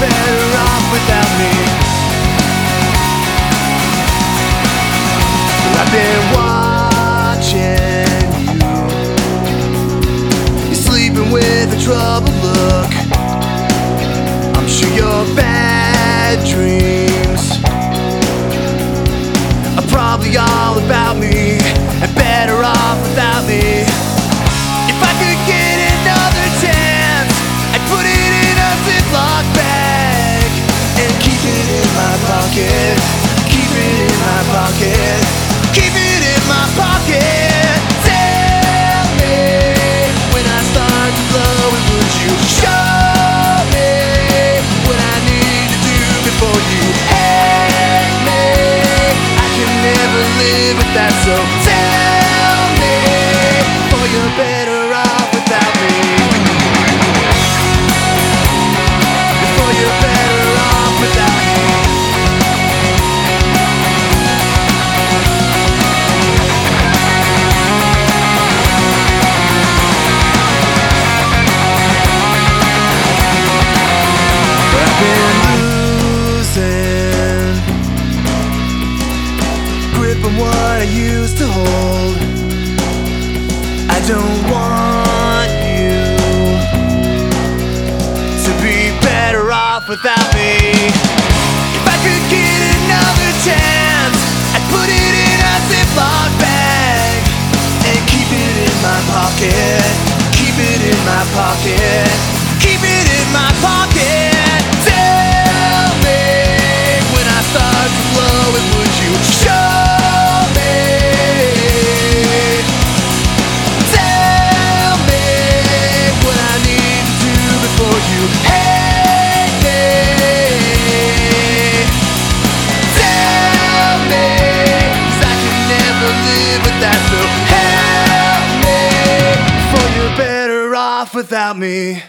better off without me. I've been watching you. You're sleeping with a troubled look. I'm sure your bad dreams are probably all about me and better off without me. With that, grip on what I used to hold. I don't want you to be better off without me. If I could get another chance, I'd put it in a Ziploc bag and keep it in my pocket. Keep it in my pocket. Keep it in my pocket. Live with that. So help me before you're better off without me.